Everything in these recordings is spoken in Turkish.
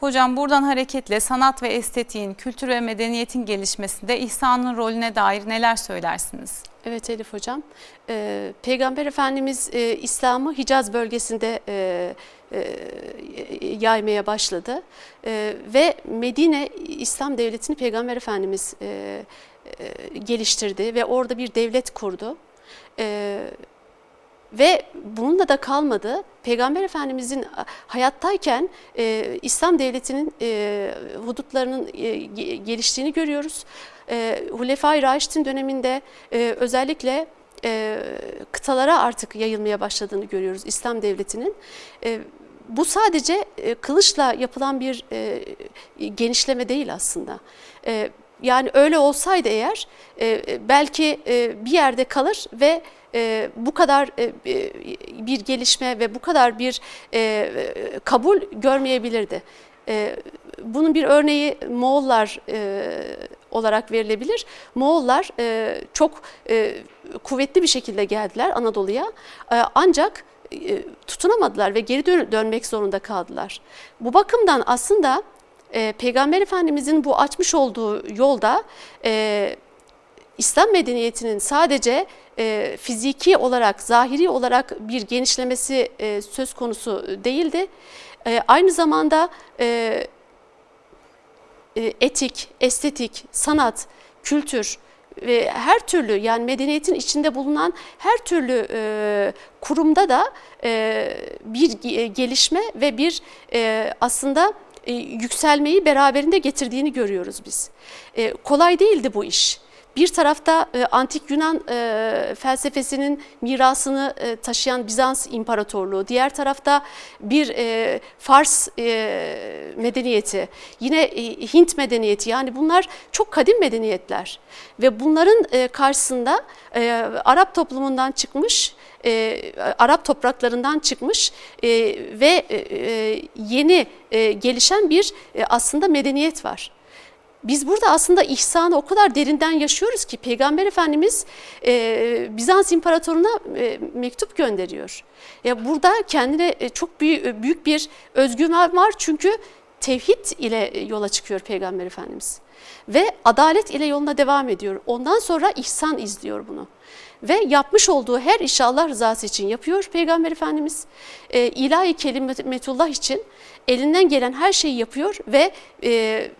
Hocam buradan hareketle sanat ve estetiğin, kültür ve medeniyetin gelişmesinde ihsanın rolüne dair neler söylersiniz? Evet Elif Hocam, ee, Peygamber Efendimiz e, İslam'ı Hicaz bölgesinde e, e, yaymaya başladı e, ve Medine İslam Devleti'ni Peygamber Efendimiz e, e, geliştirdi ve orada bir devlet kurdu. E, ve bununla da kalmadı. Peygamber Efendimizin hayattayken e, İslam Devleti'nin e, hudutlarının e, geliştiğini görüyoruz. E, Hulefai Raşid'in döneminde e, özellikle e, kıtalara artık yayılmaya başladığını görüyoruz İslam Devleti'nin. E, bu sadece e, kılıçla yapılan bir e, genişleme değil aslında. E, yani öyle olsaydı eğer e, belki e, bir yerde kalır ve e, bu kadar e, bir gelişme ve bu kadar bir e, kabul görmeyebilirdi. E, bunun bir örneği Moğollar e, olarak verilebilir. Moğollar e, çok e, kuvvetli bir şekilde geldiler Anadolu'ya e, ancak e, tutunamadılar ve geri dön dönmek zorunda kaldılar. Bu bakımdan aslında e, Peygamber Efendimizin bu açmış olduğu yolda e, İslam medeniyetinin sadece e, fiziki olarak, zahiri olarak bir genişlemesi e, söz konusu değildi. E, aynı zamanda e, e, etik, estetik, sanat, kültür ve her türlü yani medeniyetin içinde bulunan her türlü e, kurumda da e, bir gelişme ve bir e, aslında e, yükselmeyi beraberinde getirdiğini görüyoruz biz. E, kolay değildi bu iş. Bir tarafta e, antik Yunan e, felsefesinin mirasını e, taşıyan Bizans İmparatorluğu, diğer tarafta bir e, Fars e, medeniyeti, yine e, Hint medeniyeti yani bunlar çok kadim medeniyetler ve bunların e, karşısında e, Arap toplumundan çıkmış e, Arap topraklarından çıkmış e, ve e, e yeni e, gelişen bir e, aslında medeniyet var. Biz burada aslında ihsanı o kadar derinden yaşıyoruz ki Peygamber Efendimiz e, Bizans İmparatoruna e, mektup gönderiyor. Ya burada kendine e, çok büyük, büyük bir özgüven var çünkü tevhid ile yola çıkıyor Peygamber Efendimiz. Ve adalet ile yoluna devam ediyor. Ondan sonra ihsan izliyor bunu. Ve yapmış olduğu her işi Allah rızası için yapıyor Peygamber Efendimiz. E, ilahi kelimetullah için elinden gelen her şeyi yapıyor ve e,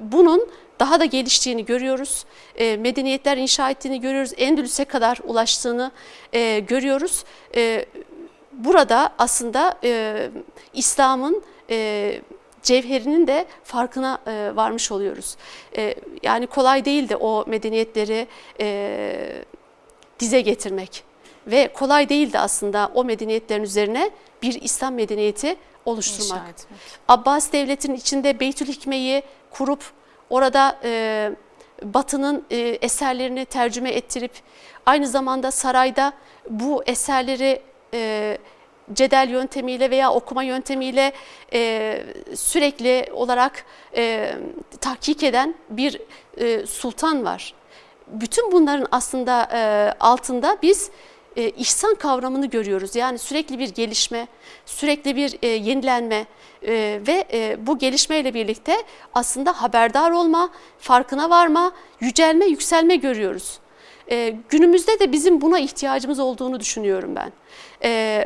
bunun daha da geliştiğini görüyoruz. E, medeniyetler inşa ettiğini görüyoruz. Endülüs'e kadar ulaştığını e, görüyoruz. E, burada aslında e, İslam'ın e, cevherinin de farkına varmış oluyoruz. Yani kolay değildi o medeniyetleri dize getirmek ve kolay değildi aslında o medeniyetlerin üzerine bir İslam medeniyeti oluşturmak. Abbas devletinin içinde Beytül Hikme'yi kurup orada e, Batı'nın e, eserlerini tercüme ettirip aynı zamanda sarayda bu eserleri e, cedel yöntemiyle veya okuma yöntemiyle e, sürekli olarak e, tahkik eden bir e, sultan var. Bütün bunların aslında e, altında biz e, ihsan kavramını görüyoruz. Yani sürekli bir gelişme, sürekli bir e, yenilenme e, ve e, bu gelişmeyle birlikte aslında haberdar olma, farkına varma, yücelme, yükselme görüyoruz. E, günümüzde de bizim buna ihtiyacımız olduğunu düşünüyorum ben. E,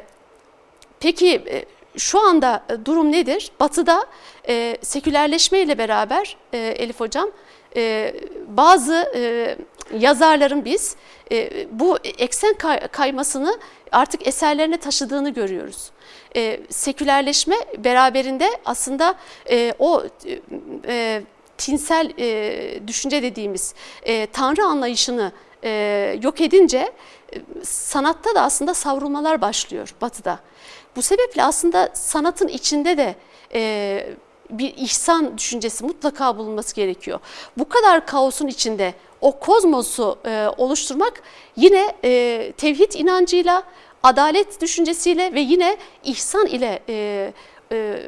peki e, şu anda e, durum nedir? Batı'da e, sekülerleşme ile beraber e, Elif Hocam e, bazı e, yazarların biz e, bu eksen kay kaymasını artık eserlerine taşıdığını görüyoruz. E, sekülerleşme beraberinde aslında e, o e, tinsel e, düşünce dediğimiz e, tanrı anlayışını e, yok edince e, sanatta da aslında savrulmalar başlıyor batıda. Bu sebeple aslında sanatın içinde de e, bir ihsan düşüncesi mutlaka bulunması gerekiyor. Bu kadar kaosun içinde o kozmosu e, oluşturmak yine e, tevhid inancıyla, adalet düşüncesiyle ve yine ihsan ile e, e,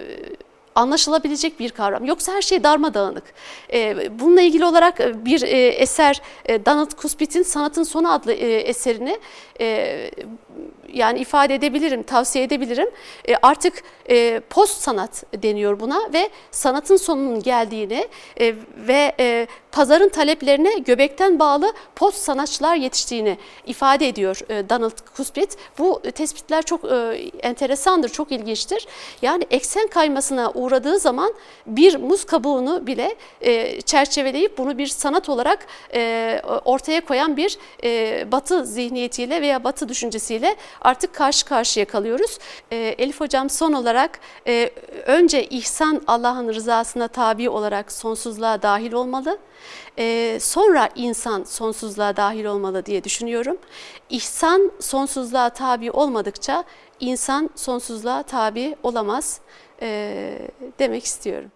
anlaşılabilecek bir kavram. Yoksa her şey darmadağınık. E, bununla ilgili olarak bir e, eser e, Donald Kuspit'in Sanatın Sonu adlı e, eserini e, yani ifade edebilirim, tavsiye edebilirim. E, artık e, post sanat deniyor buna ve sanatın sonunun geldiğini e, ve e, pazarın taleplerine göbekten bağlı post sanatçılar yetiştiğini ifade ediyor e, Donald Kuspit. Bu tespitler çok e, enteresandır, çok ilginçtir. Yani eksen kaymasına uğradığı zaman bir muz kabuğunu bile e, çerçeveleyip bunu bir sanat olarak e, ortaya koyan bir e, batı zihniyetiyle veya batı düşüncesiyle artık karşı karşıya kalıyoruz. E, Elif Hocam son olarak e, önce ihsan Allah'ın rızasına tabi olarak sonsuzluğa dahil olmalı. E, sonra insan sonsuzluğa dahil olmalı diye düşünüyorum. İhsan sonsuzluğa tabi olmadıkça insan sonsuzluğa tabi olamaz e, demek istiyorum.